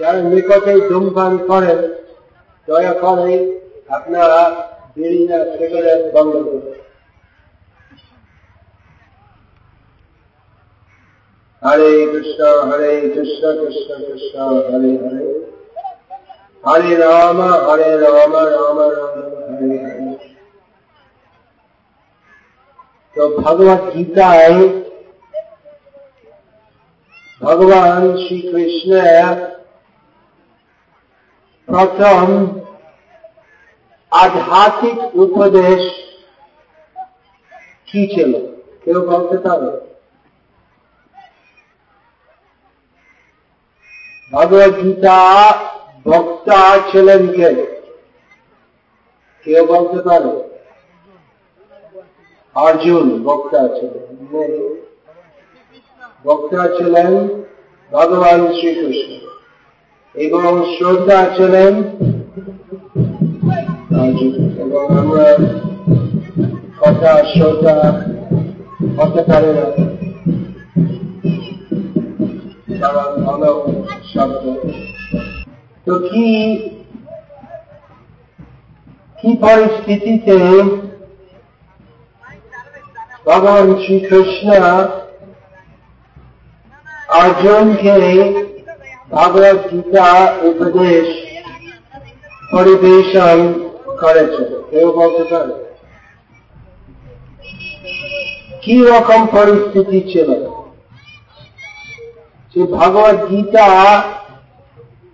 যারা নিকটে ধূমপান করেন দয়া করে আপনারা বিড়ি সিগারেট বন্ধ করুন। হরে কৃষ্ণ হরে কৃষ্ণ কৃষ্ণ কৃষ্ণ, হরে হরে। হরে রাম হরে রাম রাম রাম, হরে হরে। তো ভগবত গীতায় ভগবান শ্রীকৃষ্ণ প্রথম আধ্যাত্মিক উপদেশ কি ছিল? কেউ বলতে পারে ভগবত গীতা বক্তা ছিলেন কে? কেউ বলতে পারে অর্জুন বক্তা ছিলেন। বক্তা ছিলেন ভগবান শ্রীকৃষ্ণ। এবং শ্রদ্ধা ছিলেন এবং আমরা কথা শ্রদ্ধা হতে পারে না। কারণ ভালো শব্দ তো কি কি পরিস্থিতিতে ভগবান শ্রীকৃষ্ণ অর্জুনকে ভগবত গীতা উপদেশ পরিবেশন করেছে। কেউ বলতে পারে? কি রকম পরিস্থিতি ছিল? যে ভগবত গীতা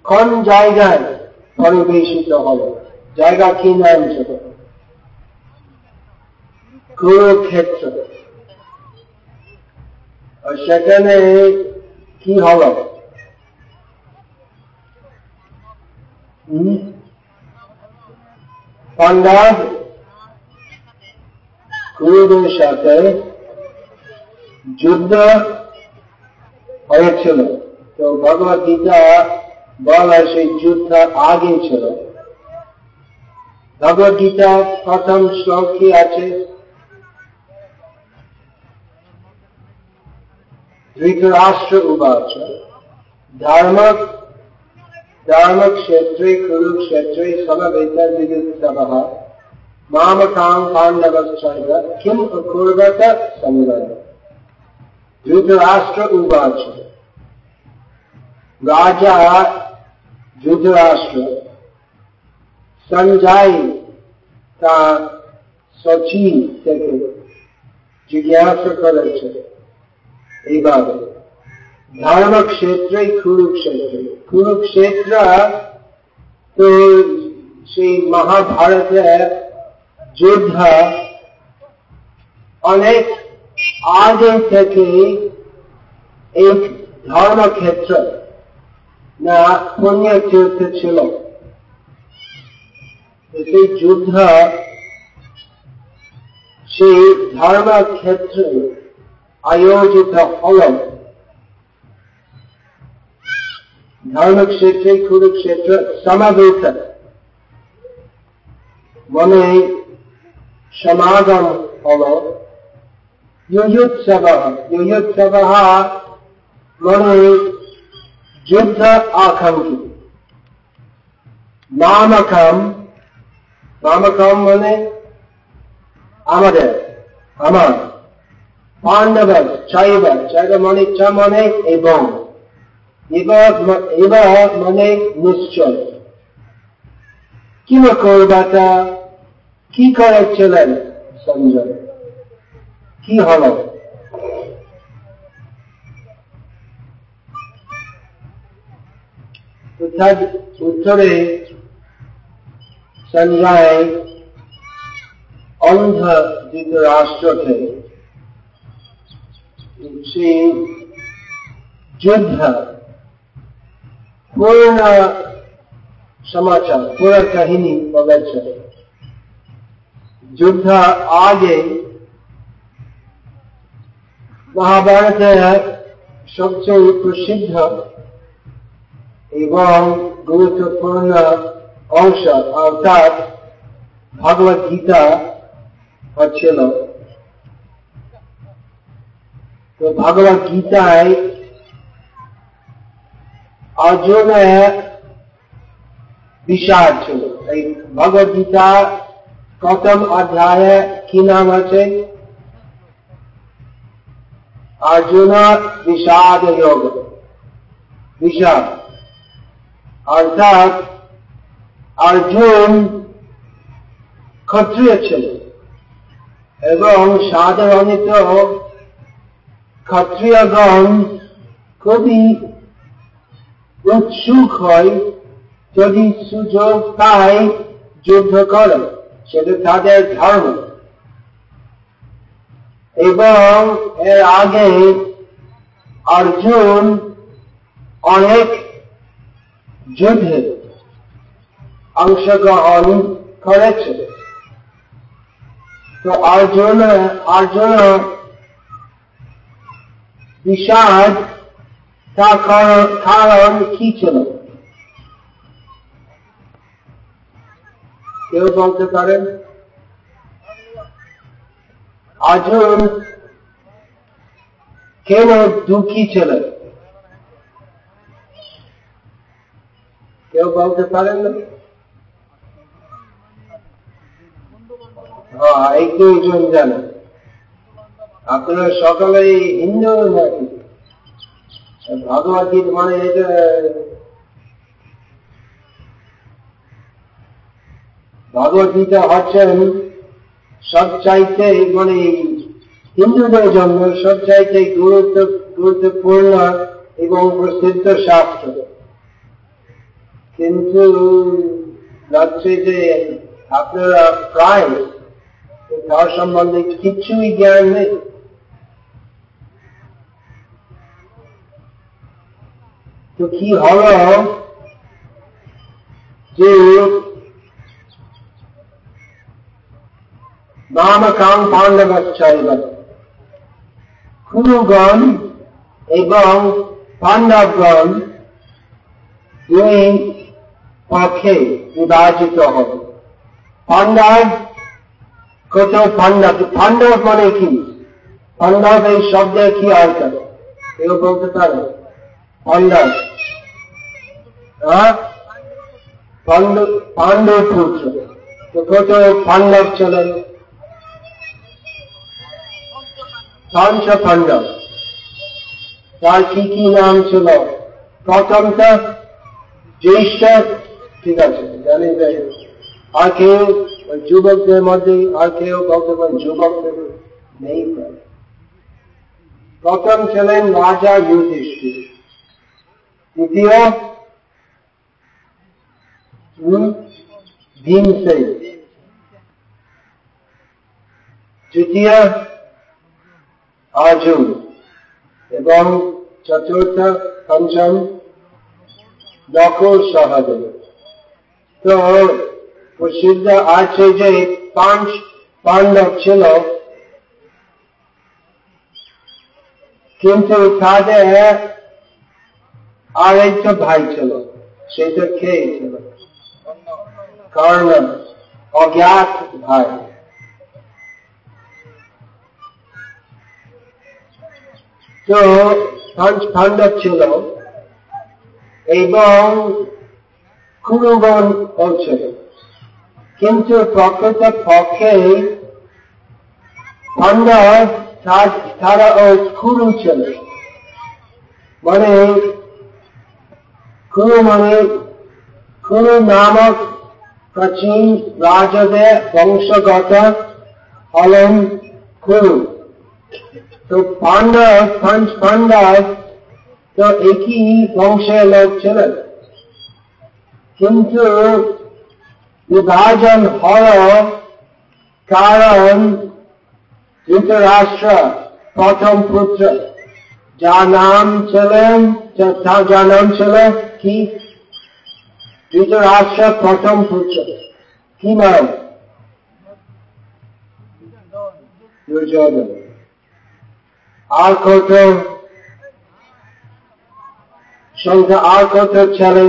কোন জায়গায় পরিবেশিত হবে জায়গা কি নাম ছিল? কুরুক্ষেত্র। সেখানে কি হল? পাঞ্জাব পান্ডাব সাথে যুদ্ধ হয়েছিল। তো ভগবত গীতা বলা সেই যুদ্ধ আগে ছিল। ভগবত গীতা প্রথম শ্লোক কি আছে? ধৃতরাষ্ট্র উপাচার ধর্ম धर्मक्षेत्रे कुरुक्षेत्रे समवेतर्विदुत्सवः मामकां पाण्डवश्चैव किम् अकुर्वत सङ्गः धृतराष्ट्र उवाच राजा धृतराष्ट्र संजय का सचिव থেকে জিজ্ঞাসা করেছে এইভাবে ধর্মক্ষেত্রে কুরুক্ষেত্রে। কুরুক্ষেত্র তো সেই মহাভারতের যুদ্ধ অনেক আগে থেকে এক ধর্মক্ষেত্র না পুণ্যতীর্থ ছিল। সেই যুদ্ধ সেই ধর্মক্ষেত্রে আয়োজিত হল। ধর্মক্ষেত্রে কুরুক্ষেত্র সমাবেত মনে সমাগম হল ইউযুৎসব ইউযুৎসব মনে যুদ্ধ আকাঙ্ক্ষী নামকম নামকম মানে আমাদের, আমার। পাণ্ডব চাইব চাইব মানে চ মানে এবং এবার মানে নিশ্চয়। কি করবাটা কি করেছিলেন সঞ্জয়? কি হল? উত্তরে সঞ্জয় অন্ধ ধৃতরাষ্ট্রকে সেই যুদ্ধ পূর্ণ সমাচার, পুরো কাহিনী বলেছে যুদ্ধ আগে মহাভারতের সবচেয়ে প্রসিদ্ধ এবং গুরুত্বপূর্ণ অংশ, অর্থাৎ ভগবত গীতা হচ্ছিল। তো ভগবত গীতায় বিষাদ ছিল। এই ভগবত গীতা প্রথম অধ্যায়ে কি নাম আছে? অর্জুন বিষাদ যোগ বিষাদ অর্থাৎ অর্জুন ক্ষত্রিয় ছিল এবং সাধারণত ক্ষত্রিয়গণ খুবই উৎসুক হয় যদি সুযোগ পায় যুদ্ধ করে, সেটা তাদের ধর্ম। এবং এর আগে অর্জুন অনেক যুদ্ধে অংশগ্রহণ করেছে তো অর্জুন অর্জুন বিষাদ তার কারণ কি ছিল? কেউ বলতে পারেন? অর্জুন কেন দুঃখী ছিলেন? কেউ বলতে পারেন না? হ্যাঁ এই দুইজন জানেন। আপনারা সকলেই হিন্দু নাকি? ভগবত গীতা মানে ভগবত গীতা হচ্ছেন সবচাইতে মানে হিন্দুদের জন্য সবচাইতে গুরুত্ব, গুরুত্বপূর্ণ এবং প্রসিদ্ধ শাস্ত্র। কিন্তু লাগছে যে আপনারা প্রায় তার সম্বন্ধে কিছুই জ্ঞান নেই। তো কি হল? যে নামকাং পাণ্ডবাশ্চর্য কুরুগণ এবং পাণ্ডবগণ দুই পক্ষে বিভাজিত হবে পাণ্ডব কত পাণ্ডব পাণ্ডব মানে কি? পাণ্ডব এই শব্দে কি অর্থ কেউ বলতে পারে? পাণ্ডব। পাণ্ডব পুত্র। তো কত পাণ্ডব ছিলেন পঞ্চ পাণ্ডব। তার কি কি নাম ছিল? প্রথমটা ঠিক আছে, জানি যাই আর কেউ যুবকদের মধ্যে, আর কেউ বলতে পারেন যুবকদের নেই। প্রথম ছিলেন রাজা যুধিষ্ঠির। দ্বিতীয় ভীমসেন তৃতীয় অর্জুন এবং চতুর্থ পঞ্চম নকুল সহদেব তো প্রসিদ্ধ আছে যে পাঁচ পাণ্ডব ছিল কিন্তু তাদের আরেকটা ভাই ছিল সেটা কে ছিল। কর্ণ অজ্ঞাত ভাই। তো পাণ্ডব ছিল। এবং ছিল কিন্তু প্রকৃত পক্ষে পাণ্ডব তারা কুরু ছিল। মানে কুরু মানে নামক প্রাচীন রাজাদের বংশগত হলেন কুরু। তো পাণ্ডব পঞ্চ পাণ্ডব তো একই বংশের লোক ছিলেন। কিন্তু বিভাজন হল কারণ ধৃতরাষ্ট্র প্রথম পুত্র। যার নাম ছিলেন যার নাম ছিল কি? ধৃতরাষ্ট্র প্রথম পুত্র কি নাম আর কত? সংখ্যা আর কত ছেলে?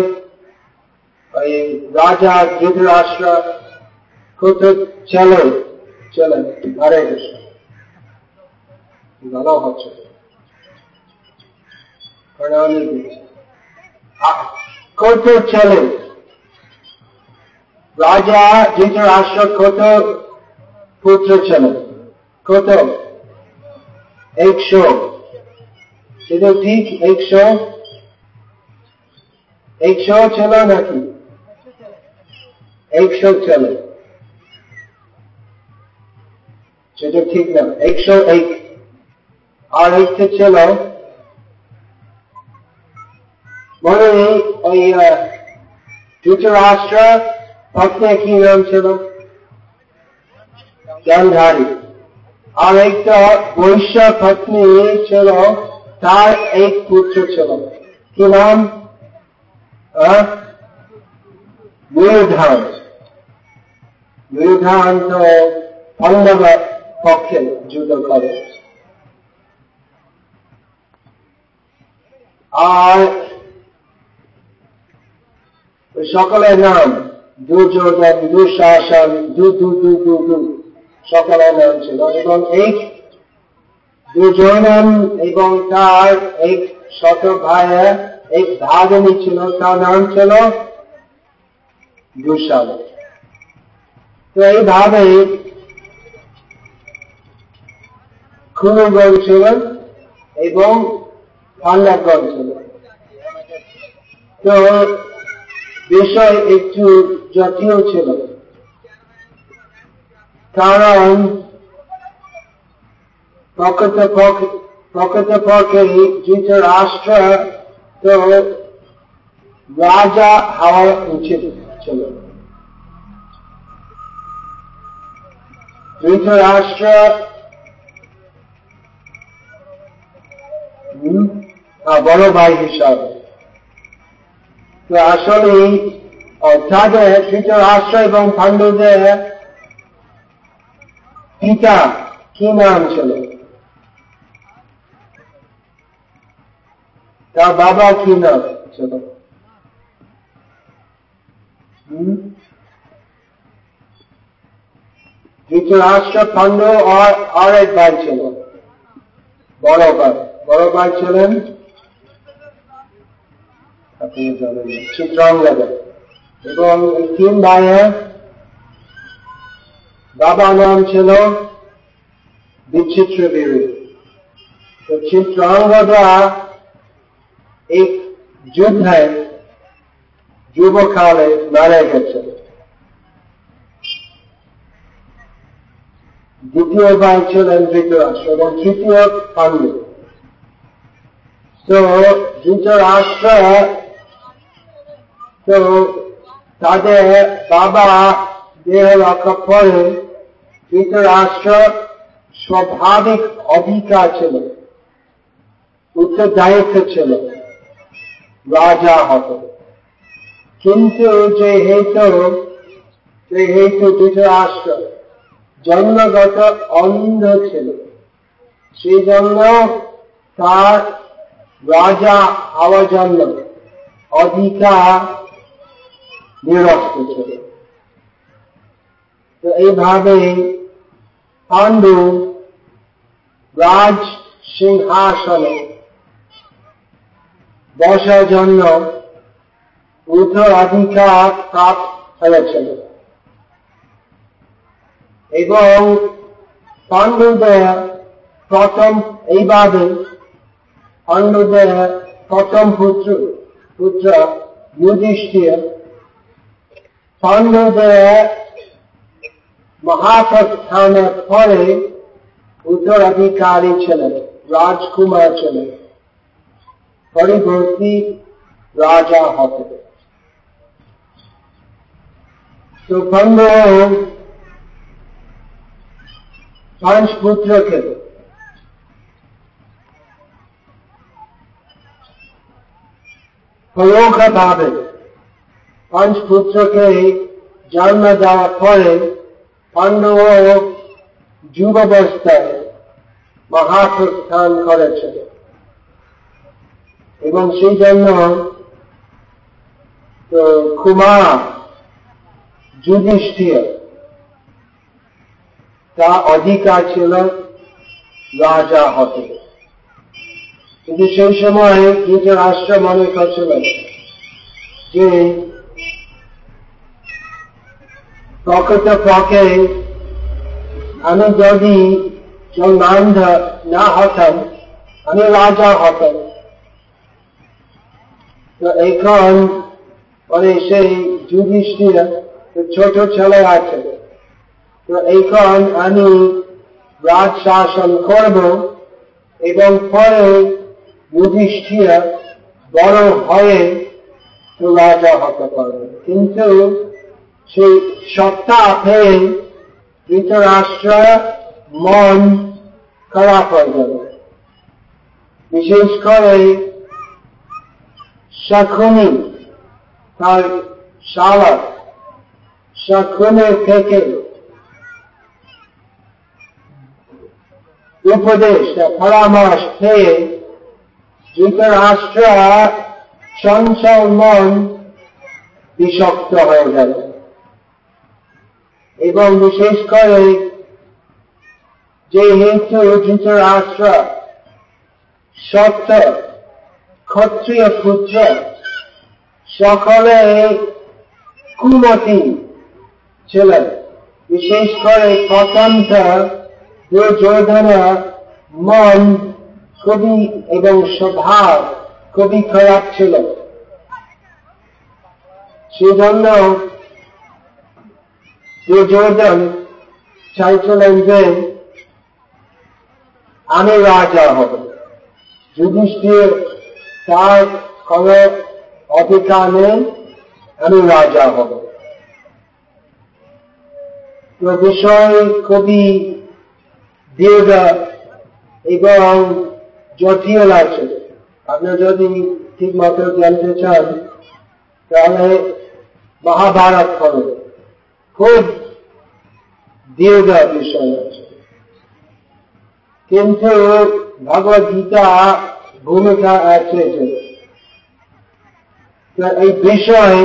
ওই রাজা ধৃতরাষ্ট্র, কত ছেলে? ছেলে হরে কৃষ্ণ। ভালো হচ্ছে। কত ছেলে রাজা ধৃতরাষ্ট্র কত পুত্র ছিলেন। কত একশো। সেটা ঠিক একশো। একশো ছিল নাকি? একশো ছিল। সেটা ঠিক না। একশো এক। আর একটা ছিল নেই ওই ধৃতরাষ্ট্র পত্নী কি নাম ছিল জ্ঞানধারী আর একটা বৈশ্য পত্নী ছিল, তার এক পুত্র ছিল। কি নাম? নির্ধান নির্ধান তো পাণ্ডব পক্ষে যুদ্ধ করে। আর সকলের নাম দুর্যোধন, দুঃশাসন দু দু দু দু দু সকলের নাম ছিল। এবং এই দুর্যোধন এবং তার এক শত ভাইয়ের এক ভাগিনী ছিল। তার নাম ছিল দুঃশাসন। তো এইভাবে খুনগণ ছিলেন এবং পাণ্ডবগণ ছিলেন তো বিষয় একটু জটিল ছিল। কারণ প্রকৃত প্রকৃতপক্ষে ধৃতরাষ্ট্র তো রাজা হওয়া উচিত ছিল। ধৃতরাষ্ট্র বড় ভাই হিসাবে। তো আসলে তাদের ধৃতরাষ্ট্র এবং পাণ্ডুদের পিতা কি নাম ছিল? তার বাবা কি নাম ছিল? ধৃতরাষ্ট্র পাণ্ডু আর এক ভাই ছিল। বড় ভাই। বড় ভাই ছিলেন আপনি জানেন চিত্রাঙ্গদা এবং তিন ভাইয়ের বাবা নাম ছিল বিচিত্র দেবী। তো চিত্রাঙ্গদা এক যুদ্ধে যুবকালে মারা গেছে। দ্বিতীয় ভাই ছিলেন ধৃতরাষ্ট্র এবং তৃতীয় পাণ্ডু তো ধৃতরাষ্ট্র তাদের বাবা দেহ রক্ষা পরে ধৃতরাষ্ট্র স্বাভাবিক অধিকার ছিল উত্তরদায়িত্ব ছিল, রাজা হত। কিন্তু যে হেতু যে হেতু ধৃতরাষ্ট্র জন্মগত অন্ধ ছিল সেই জন্য তার রাজা হওয়ার জন্য অধিকার তো এইভাবে পাণ্ডু রাজ সিংহাসনে বসার জন্য উত্তরাধিকার প্রাপ্ত হয়েছিল এবং পাণ্ডুদের প্রথম এইভাবে পাণ্ডুদের প্রথম পুত্র পুত্র যুধিষ্ঠির পাণ্ডুদের মহাপ্রস্থানের পরে উত্তরাধিকারী ছিলেন, রাজকুমার ছিলেন, পরিবর্তী রাজা হতে তো পাণ্ডু পাঁচ পুত্রকে পরোক্ষভাবে পাঁচ পুত্রকে জন্ম দেওয়ার পরে পাণ্ডব যুবাবস্থায় মহাপ্রস্থান করেছে এবং সেই জন্য কুমার যুধিষ্ঠির, তা অধিকার ছিল রাজা হতে। কিন্তু সেই সময় রাষ্ট্র মনে করছিলেন যে প্রকৃত পক্ষে আমি যদি জন্মান্ধ না হতাম, আমি রাজা হতাম। তো এখন মানে সেই যুধিষ্ঠির ছোট ছেলে আছে। তো এখন আমি রাজ শাসন করব এবং পরে যুধিষ্ঠির বড় হয়ে রাজা হতে পারবে। কিন্তু সেই সত্তা পেয়ে ধৃতরাষ্ট্র মন খারাপ হয়ে যাবে। বিশেষ করে শাকুনি, তার শালা শাকুনের থেকে উপদেশ পরামর্শ পেয়ে ধৃতরাষ্ট্র চঞ্চল মন বিষক্ত হয়ে গেল। এবং বিশেষ করে যেহেতু ধৃতরাষ্ট্র সত্য, ক্ষত্রিয় পুত্র, সকলে কুমতি ছিলেন। বিশেষ করে প্রথমটা দুর্যোধন মন, কবি এবং স্বভাব খুবই খারাপ ছিল। সেজন্য দুর্যোধন চাইছিলেন যে আমি রাজা হব। যুধিষ্ঠির তার কোন অধিকার নেই, আমি রাজা হব। তো বিষয় খুবই দীর্ঘ এবং জটিল আছে আপনি যদি ঠিক মতো জানতে চান, তাহলে মহাভারত করুন খুব দীর্ঘ বিষয় আছে। কিন্তু ভগবত গীতা ভূমিকা আছে এই বিষয়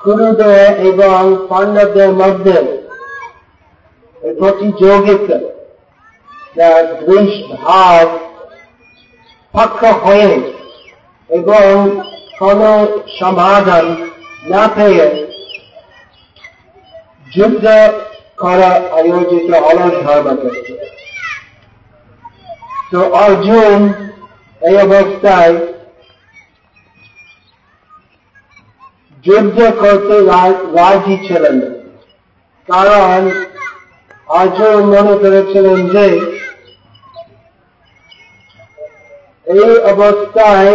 কুরুদের এবং পাণ্ডবদের মধ্যে প্রতিযোগিতা ভাব পক্ষ হয়ে এবং কোন সমাধান না পেয়ে যুদ্ধ করা আয়োজিত হল ধর্মক্ষেত্রে তো অর্জুন এই অবস্থায় যুদ্ধ করতে রাজি ছিলেন কারণ অর্জুন মনে করেছিলেন যে এই অবস্থায়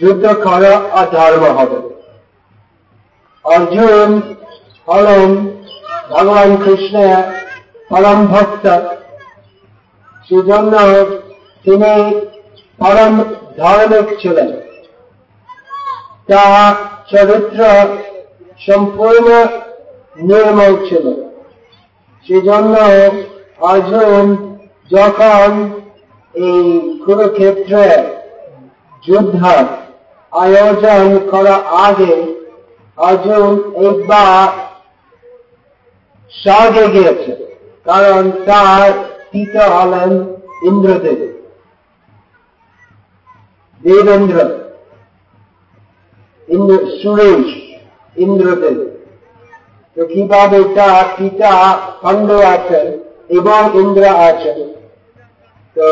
যুদ্ধ করা অধর্ম হবে। অর্জুন হলেন ভগবান কৃষ্ণের পরম ভক্ত। সেজন্য তিনি পরম ধার্মিক ছিলেন। তা চরিত্র সম্পূর্ণ নির্মল ছিল। সেজন্য অর্জুন যখন এই কুরুক্ষেত্রে যুদ্ধ আয়োজন করা আগে অর্জুন একবার স্বর্গে গিয়েছে, কারণ তার পিতা হলেন ইন্দ্রদেব। দেবেন্দ্র, ইন্দ্র, সুরেশ, ইন্দ্রদেব। তো কীভাবে তার পিতা খণ্ড আছেন এবং ইন্দ্র আছেন? তো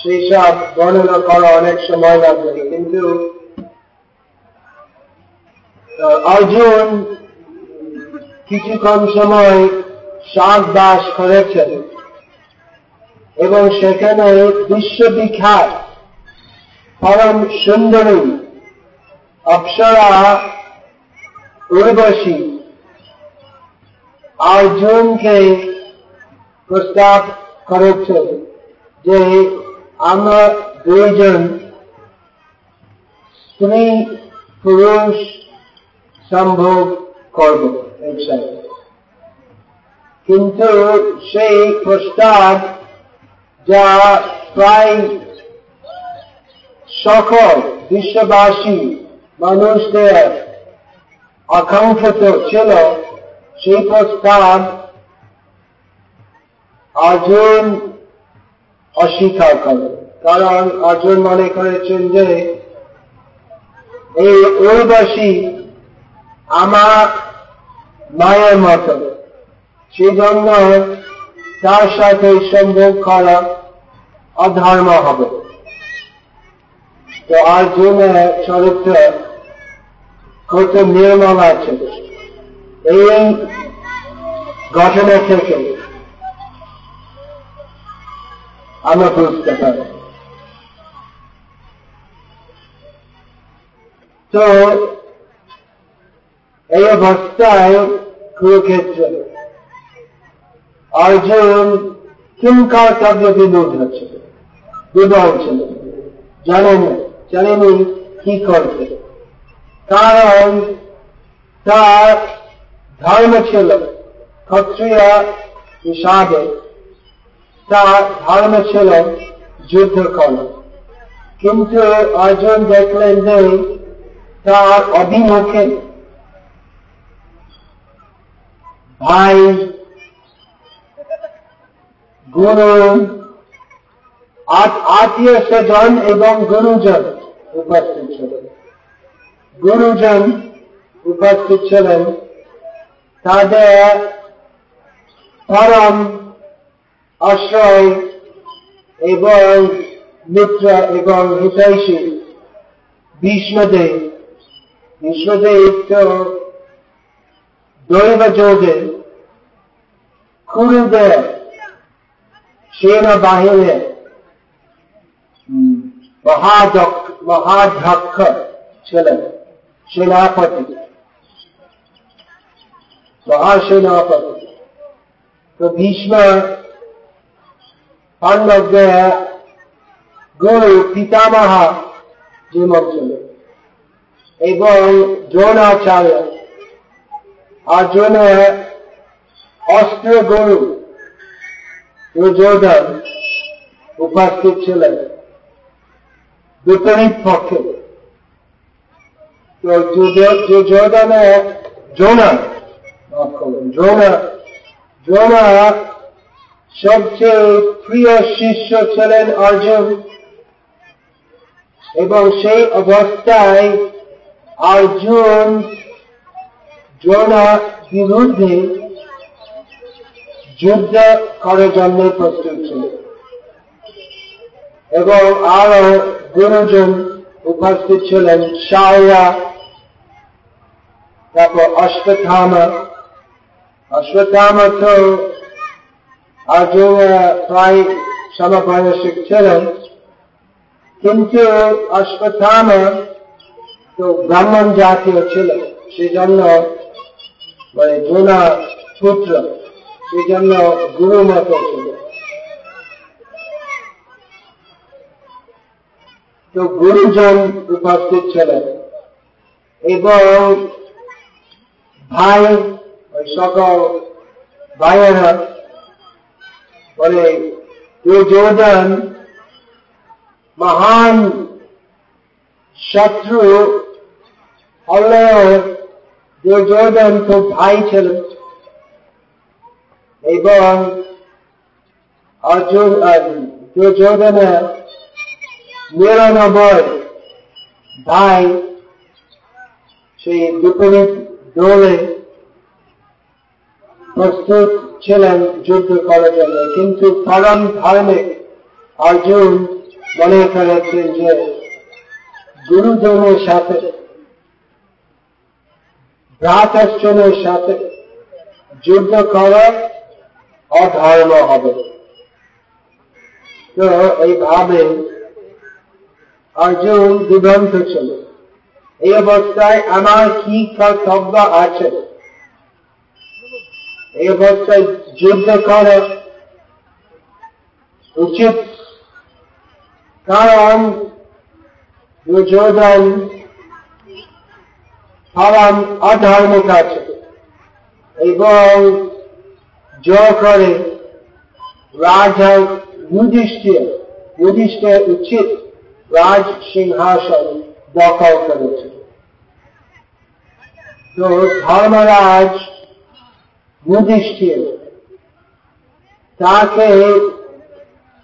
সেই সব বর্ণনা করা অনেক সময় লাগবে, কিন্তু অর্জুন কিছুক্ষণ সময় শাক বাস করেছেন এবং সেখানে বিশ্ববিখ্যাত পরম সুন্দরী অপ্সরা উর্বশী অর্জুনকে প্রস্তাব করেছেন যে আমরা দুইজন স্ত্রী পুরুষ সম্ভোগ করব কিন্তু সেই প্রস্তাব যা প্রায় সকল বিশ্ববাসী মানুষদের আকাঙ্ক্ষিত ছিল, সেই প্রস্তাব অর্জুন অস্বীকার করে। কারণ অর্জুন মনে করেছেন যে, এই উর্বশী আমার মায়ের মত। সেই জন্য তার সাথে সম্ভব করা অধর্ম হবে। তো অর্জুনের চরিত্র কত নির্মল আছে। এই ঘটনা থেকে আমরা বুঝতে পারি। তো এই অবস্থায় কুরুক্ষেত্র অর্জুন কিম কর্তব্য বিমূঢ় ছিল দুর্বল ছিল। জানেন, জানেনি কি করতে কারণ তার ধর্ম ছিল ক্ষত্রিয় হিসাবে তার ধর্ম ছিল যুদ্ধ করা কিন্তু অর্জুন দেখলেন যে তার অভিমুখে ভাই গুরু আত্মীয় স্বজন এবং গুরুজন উপস্থিত ছিলেন। গুরুজন উপস্থিত ছিলেন। তাদের পরম আশ্রয় এবং মিত্র এবং হিতৈষী ভীষ্মদেব ভীষ্মদেব তো দৈব যোগে কুরুদেব সেনাবাহিনীর মহাধ্যক্ষ ছিলেন সেনাপতি মহাসেনাপতি তো ভীষ্ম পাণ্ডবদের গুরু পিতামহা জীবন ছিল এবং দ্রোণাচার্য অর্জুনের অস্ত্র গুরু দুর্যোধন উপস্থিত ছিলেন। বিপরীত পক্ষে তো দুর্যোধনের দ্রোণা দ্রোণা দ্রোণা সবচেয়ে প্রিয় শিষ্য ছিলেন অর্জুন। এবং সেই অবস্থায় অর্জুন দ্রোণা বিরুদ্ধে যুদ্ধ করার জন্য প্রস্তুত ছিল। এবং আরও গুরুজন উপস্থিত ছিলেন, শাওয়া, তারপর অশ্বত্থামা। অশ্বত্থামা তো অর্জুন প্রায় সমবয়সিক ছিলেন, কিন্তু অশ্বত্থামা তো ব্রাহ্মণ জাতীয় ছিল সেই জন্য মানে জোনা পুত্র সেই জন্য গুরু মত ছিল। তো গুরুজন উপস্থিত ছিলেন এবং ভাই, ওই সকল ভাইয়েরা বলে দুর্যোধন মহান শত্রু হলেও দুর্যোধন তো ভাই ছিলেন এবং দুর্যোধনের নিরানব্বই ভাই সেই বিপরীত দলে প্রস্তুত ছিলেন যুদ্ধ করার জন্য কিন্তু পরম ধার্মিক। অর্জুন মনে করেছেন যে, গুরুজনের সাথে ভ্রাতাশ্রমের সাথে যুদ্ধ করা অধর্ম হবে। তো এইভাবে অর্জুন বিভ্রান্ত ছিল এই অবস্থায় আমার কি কর্তব্য আছে? এই অবস্থায় যুদ্ধ করা উচিত। কারণ দুর্যোধন পরম অধর্মিক আছে। এবং জয় করে রাজা যুধিষ্ঠির যুধিষ্ঠির উচিত রাজ সিংহাসন দখল করেছে। তো ধর্মরাজ যুধিষ্ঠির তাকে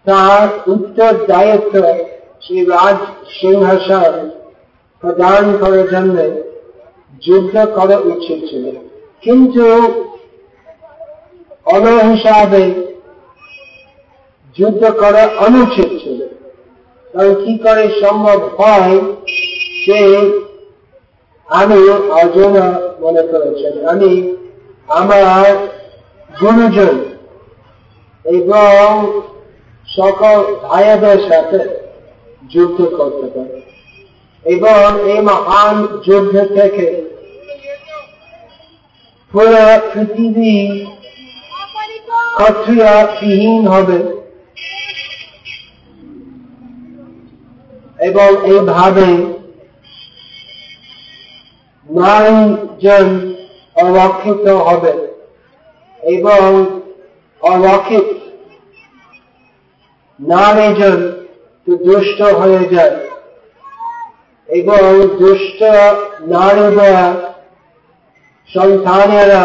তার উত্তর দায়িত্ব সেই রাজ সিংহাসন প্রদান করার জন্য যুদ্ধ করা উচিত ছিল। কিন্তু অন হিসাবে যুদ্ধ করা অনুচিত ছিল। কারণ কি করে সম্ভব হয় যে আমি অর্জুন মনে করেছেন, আমি আমার গুরুজন এবং সকল ভাইয়াদের সাথে যুদ্ধ করতে পারে। এবং এই মহান যুদ্ধ থেকে পুরো পৃথিবী ক্ষত্রিয়বিহীন হবে। এবং এইভাবে নারীজন অরক্ষিত হবে এবং অরক্ষিত নারীজন দুষ্ট হয়ে যায় এবং দুষ্ট নারীরা সন্তানেরা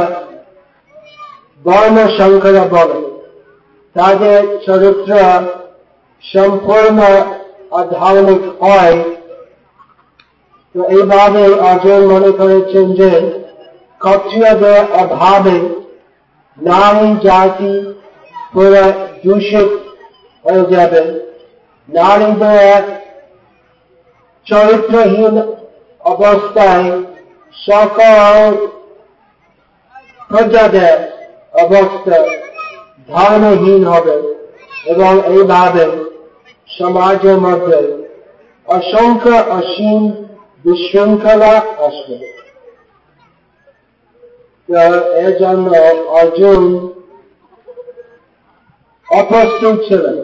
বর্ণ সংকরা বলে। তাদের চরিত্র সম্পূর্ণ আধার্মিক হয়। তো এইভাবে অর্জুন মনে করেছেন যে, ক্ষত্রিয়দের অভাবে নারী জাতি পুরো দূষিত হয়ে যাবে। নারীদের চরিত্রহীন অবস্থায় সকল প্রজাদের অবস্থা ধর্মহীন হবে এবং এইভাবে সমাজের মধ্যে অসংখ্য অসীম বিশৃঙ্খলা আসবে। এর জন্য অর্জুন অপ্রস্তুত ছিলেন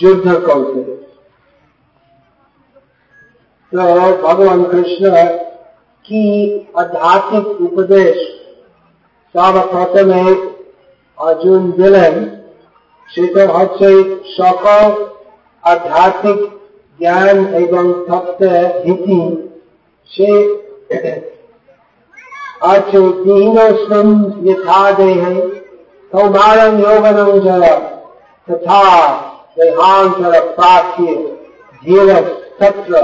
যুদ্ধ করতে। তো ভগবান কৃষ্ণ কি আধ্যাত্মিক উপদেশ সর্বপ্রথমে অর্জুন দিলেন সেটা হচ্ছে সকল আধ্যাত্মিক জ্ঞান এবং তত্ত্ব ভীতি সে আছে দীনস্মিন यथा देहे कौमारं यौवनं जय तथा देहांतर प्राप्य धीर तत्र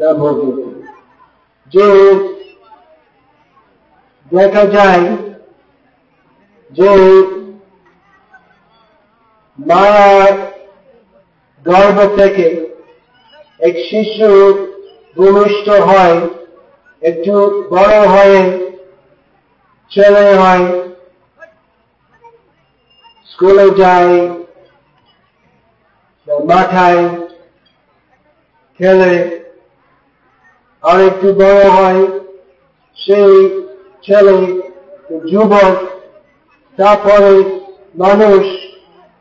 न भोगते যে দেখা যায় যে মায়ার গর্ভ থেকে এক শিশু ভূমিষ্ঠ হয়, একটু বড় হয়ে ছেলে হয়, স্কুলে যায়, মাথায় খেলে, আর একটু বড় হয়, সেই ছেলে, যুবক, তারপরে মানুষ,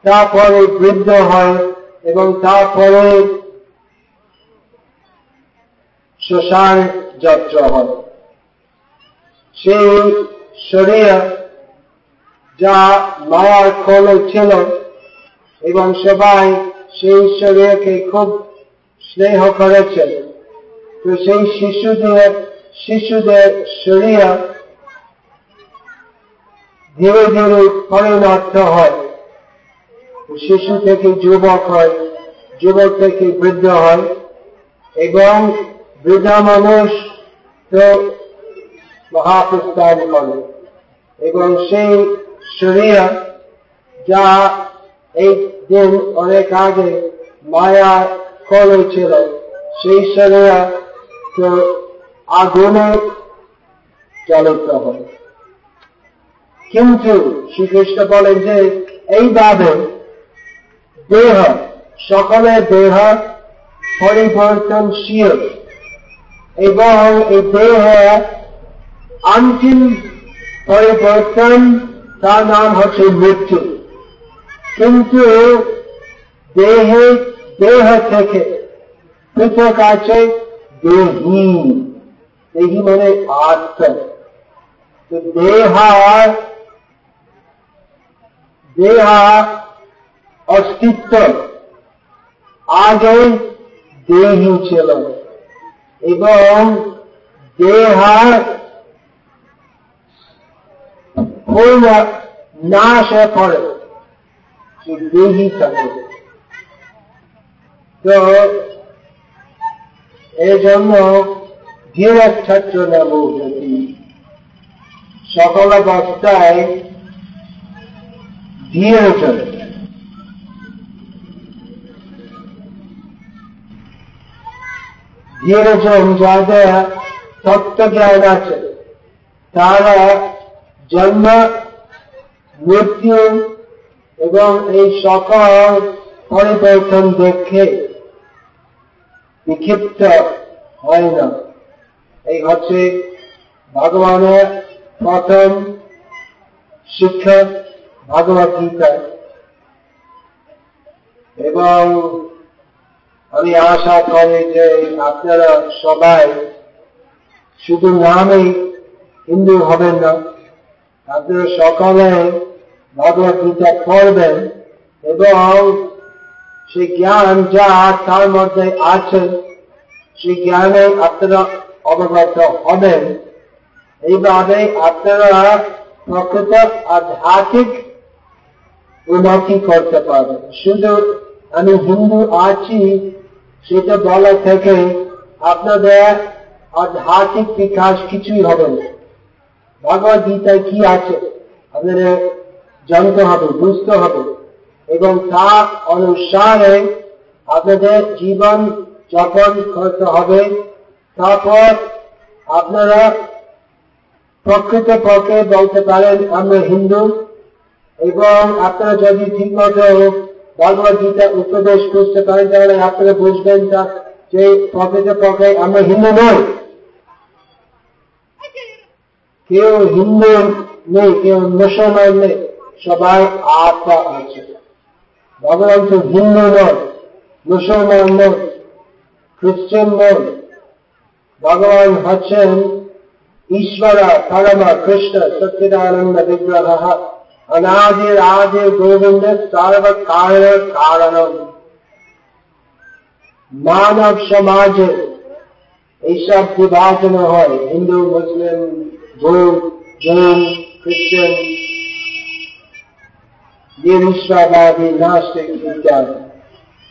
তারপরে বৃদ্ধ হয় এবং তারপরে শ্মশান যাত্রা হয়। সেই শরীর যা মায়ার খোলে ছিল এবং সবাই সেই শরীরকে খুব স্নেহ করেছে। তো সেই শিশুদের শিশুদের শরীর ধীরে ধীরে পরিণত হয়। শিশু থেকে যুবক হয়, যুবক থেকে বৃদ্ধ হয় এবং বৃদ্ধা মানুষ তো মহাপ্রস্থান করে এবং সেই শরীর যা এই দিন অনেক আগে মায়া কলে ছিল, সেই শরীর তো আগুনে চালিত হয়। কিন্তু শ্রীকৃষ্ণ বলেন যে, এইভাবে দেহ, সকলের দেহ পরিবর্তনশীল। এবং এই দেহ অন্তিম পরিবর্তন, তার নাম হচ্ছে মৃত্যু। কিন্তু দেহে, দেহ থেকে পৃথক আছে দেহী দেহী মানে আত্ম। দেহা দেহা অস্তিত্ব। আগে দেহী ছিল। এবং দেহার নাশে পড়ে। সে দেহী থাকে তো এই জন্য ধীরজ ছাত্র যদি সকল অবস্থায় ধীর চলে ধীরজন যাদের তত্ত্ব জ্ঞান আছে তারা জন্ম, মৃত্যু এবং এই সকল পরিবর্তন দেখে বিক্ষিপ্ত হয় না। এই হচ্ছে ভগবানের প্রথম শিক্ষা। ভগবত গীতা এবং আমি আশা করি যে আপনারা সবাই শুধু নামেই হিন্দু হবেন না, আপনারা সকলে ভগবত গীতা পড়বেন এবং সেই জ্ঞান যা তার মধ্যে আছে, সেই জ্ঞানে আপনারা অবগত হবেন। এইভাবে আপনারা প্রকৃত আধ্যাত্মিক উন্নতি করতে পারবেন শুধু আমি হিন্দু আছি, সেটা বলা থেকে আপনাদের আধ্যাত্মিক বিকাশ কিছুই হবে না। ভগবত গীতায় কি আছে? আপনাদের জানতে হবে, বুঝতে হবে। এবং তা অনুসারে আপনাদের জীবন যাপন করতে হবে। তারপর আপনারা প্রকৃত পক্ষে বলতে পারেন, আমরা হিন্দু। এবং আপনারা যদি ঠিক মতো ভগবত গীতা উপদেশ বুঝতে পারেন তাহলে আপনারা বুঝবেন যে প্রকৃত পক্ষে আমরা হিন্দু নই। কেউ হিন্দু নেই, কেউ মুসলমান নেই, সবাই আত্মা আছে। ভগবান তো হিন্দু নয়, মুসলমান নয়, খ্রিস্টান নয়। ভগবান হচ্ছেন ঈশ্বর, পরম, কৃষ্ণ, সচ্চিদানন্দ, বিগ্রহ। আদি গোবিন্দ সর্ব কারণ কারণম মানব সমাজে এইসব বিভাজন হয় হিন্দু মুসলিম বৌদ্ধ জৈন খ্রিস্টান নিরিশ্বরবাদী নাস্তিক ইত্যাদি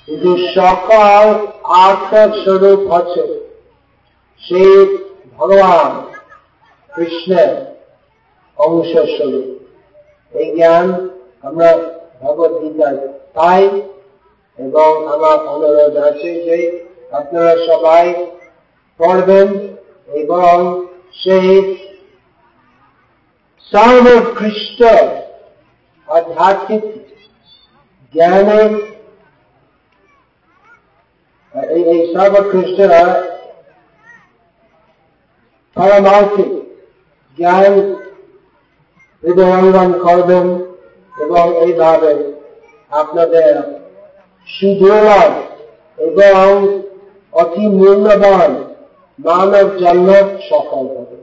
কিন্তু সকল আত্মার স্বরূপ হচ্ছে সেই ভগবান কৃষ্ণের অংশ স্বরূপ এই জ্ঞান আমরা ভগবত গীতায় পাই এবং আমার অনুরোধ আছে যে আপনারা সবাই পড়বেন এবং সেই সর্বোৎকৃষ্ট আধ্যাত্মিক জ্ঞানে এই সর্বোৎকৃষ্ট পারমার্থিক জ্ঞান হৃদয়ঙ্গন করবেন এবং এইভাবে আপনাদের সুদূর এবং অতি মূল্যবান মানব জন্ম সফল হবে।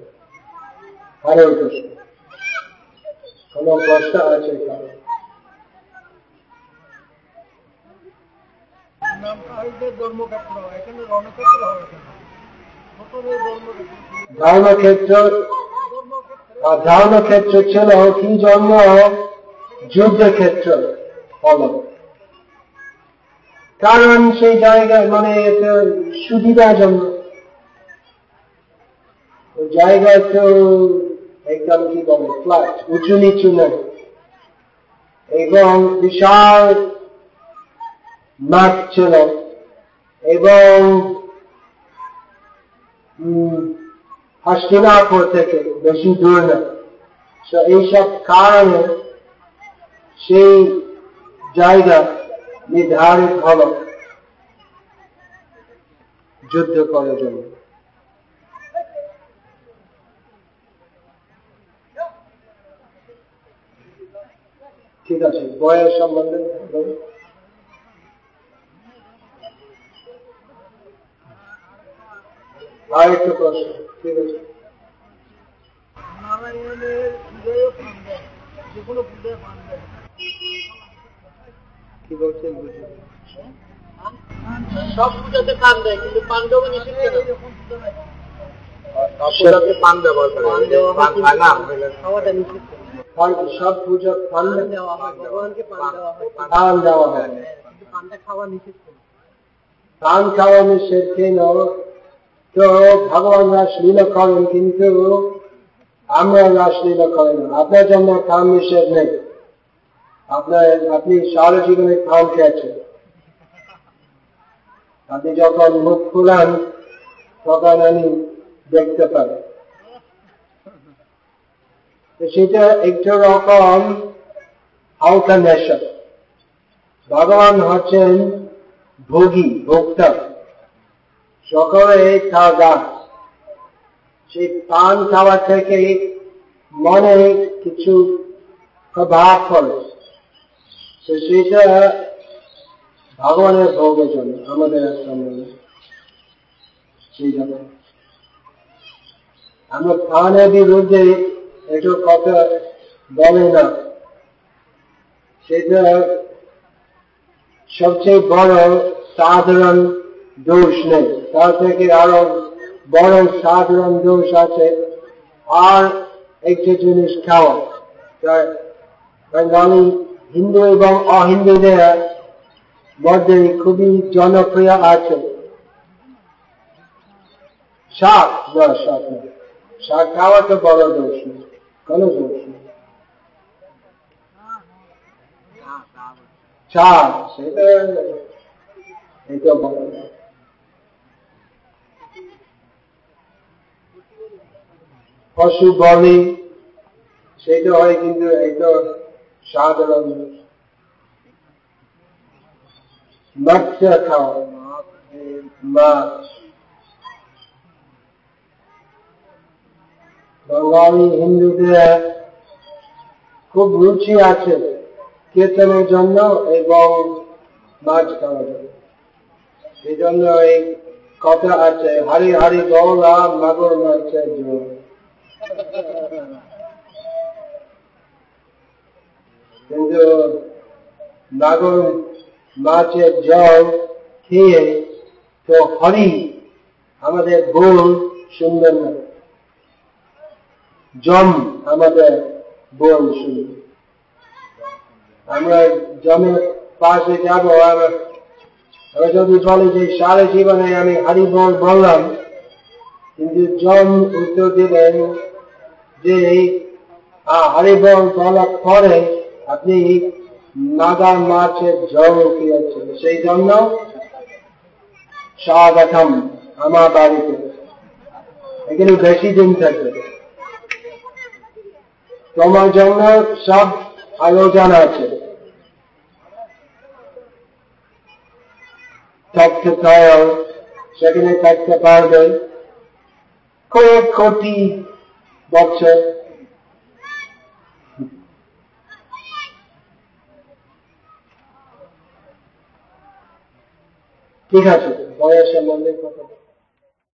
হরে কৃষ্ণ। কোন প্রশ্ন আছে ধর্মক্ষেত্র ধর্মক্ষেত্র ছিল কি জন্ম যুদ্ধক্ষেত্র হল কারণ সেই জায়গায় মানে সুবিধার জন্য জায়গায় তো একদম কি বলে ফ্ল্যাট উঁচু নিচু নেই। এবং বিশাল মাঠ ছিল। এবং হস্তিনাপুর থেকে বেশি দূর না তো এইসব কারণে সেই জায়গা নির্ধারিত হল। যুদ্ধ করার জন্য। ঠিক আছে বয়ের সম্বন্ধে আর একটু প্রশ্ন। ঠিক সব পূজাতে পান দেয় কিন্তু পান নিষিদ্ধ পান ব্যবহার করে খাওয়াটা নিষিদ্ধ সব পুজো পান দেওয়া পান দেওয়া হয় পানটা খাওয়া নিষিদ্ধ পান খাওয়া নিষেধ কেন তো ভগবান রাসলীলা করেন কিন্তু আমরা রাসলীলা করি না। আপনার জন্য খান নিষেধ নেই। আপনার, আপনি সারা জীবনে খান খেয়েছেন আপনি যখন মুখ খুলান, তখন আমি দেখতে পারি সেটা একটু রকম হালকা নেশা ভগবান হচ্ছেন ভোগী, ভোক্তা। সকলে গাছ সেই পান খাওয়া থেকে মনে কিছু প্রভাব পড়ে। তো সেটা ভগবানের ভোগের জন্য, আমাদের সম্বন্ধে সেই জন্য। আমরা প্রাণের বিরুদ্ধে একটু কথা বলে না। সেটা সবচেয়ে বড় সাধারণ দোষ নেই। তার থেকে আরও বড় সাধারণ দোষ আছে। আর একটা জিনিস খাওয়া। আমি হিন্দু এবং অহিন্দুদের মধ্যে খুবই জনপ্রিয় আছে শাক, না, শাক শাক খাওয়া তো বড় দোষ কোন দোষ শাক সেটা এটা বড় পশু বলি সেটা হয় কিন্তু এটা সাধারণ মৎস্য খাওয়া মাছ। বাঙালি হিন্দুদের খুব রুচি আছে কীর্তনের জন্য এবং মাছ খাওয়ার জন্য। সেই জন্য এই কথা আছে হারি হারি গৌলা মাগুর মাছের জোর কিন্তু মাগুর মাছের জল খেয়ে তো হরি আমাদের বোন সুন্দর না জম আমাদের বোন সুন্দর আমরা জমের পাশে যাব আমরা যদি বলি যে সারা জীবনে আমি হারি বল বললাম কিন্তু জম উত্তর দিলেন যে হরিবল বলার পরে আপনি নাগা মাছের জল খেয়েছেন। সেই জন্য স্বাগতম আমার বাড়িতে। এখানে বেশি দিন থাকবে। তোমার জন্য সব আয়োজন আছে। থাকতে চাও সেখানে থাকতে পারবে। কয়েক কোটি বছর ঠিক আছে বয়সের মধ্যে কথা